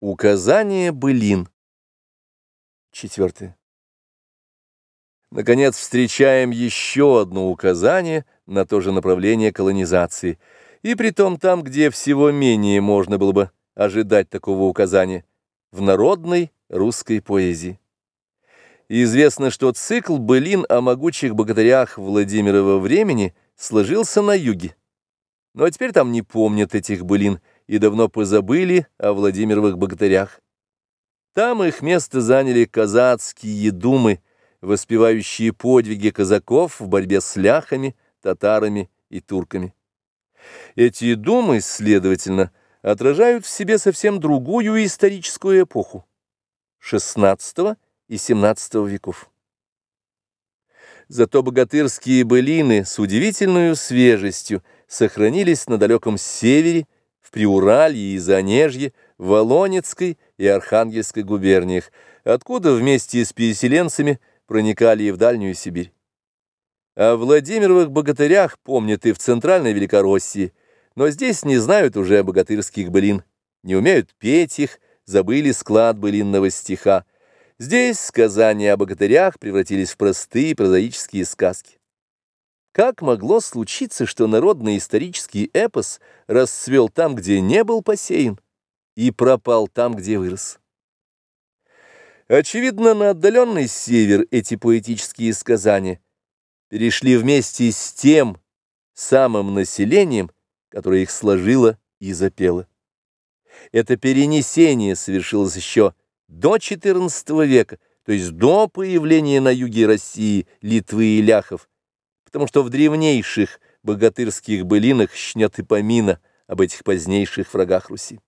Указание былин. Четвертое. Наконец, встречаем еще одно указание на то же направление колонизации, и притом там, где всего менее можно было бы ожидать такого указания, в народной русской поэзии. известно, что цикл былин о могучих богатырях Владимирова времени сложился на юге. Но теперь там не помнят этих былин, и давно позабыли о Владимировых богатырях. Там их место заняли казацкие думы, воспевающие подвиги казаков в борьбе с ляхами, татарами и турками. Эти думы, следовательно, отражают в себе совсем другую историческую эпоху XVI и XVII веков. Зато богатырские былины с удивительной свежестью сохранились на далеком севере, в Приуралье и Занежье, в Волонецкой и Архангельской губерниях, откуда вместе с переселенцами проникали и в Дальнюю Сибирь. О Владимировых богатырях помнят и в Центральной Великороссии, но здесь не знают уже богатырских былин, не умеют петь их, забыли склад былинного стиха. Здесь сказания о богатырях превратились в простые прозаические сказки. Как могло случиться, что народный исторический эпос расцвел там, где не был посеян, и пропал там, где вырос? Очевидно, на отдаленный север эти поэтические сказания перешли вместе с тем самым населением, которое их сложило и запело. Это перенесение совершилось еще до XIV века, то есть до появления на юге России Литвы и ляхов, потому что в древнейших богатырских былинах щнет и помина об этих позднейших врагах Руси.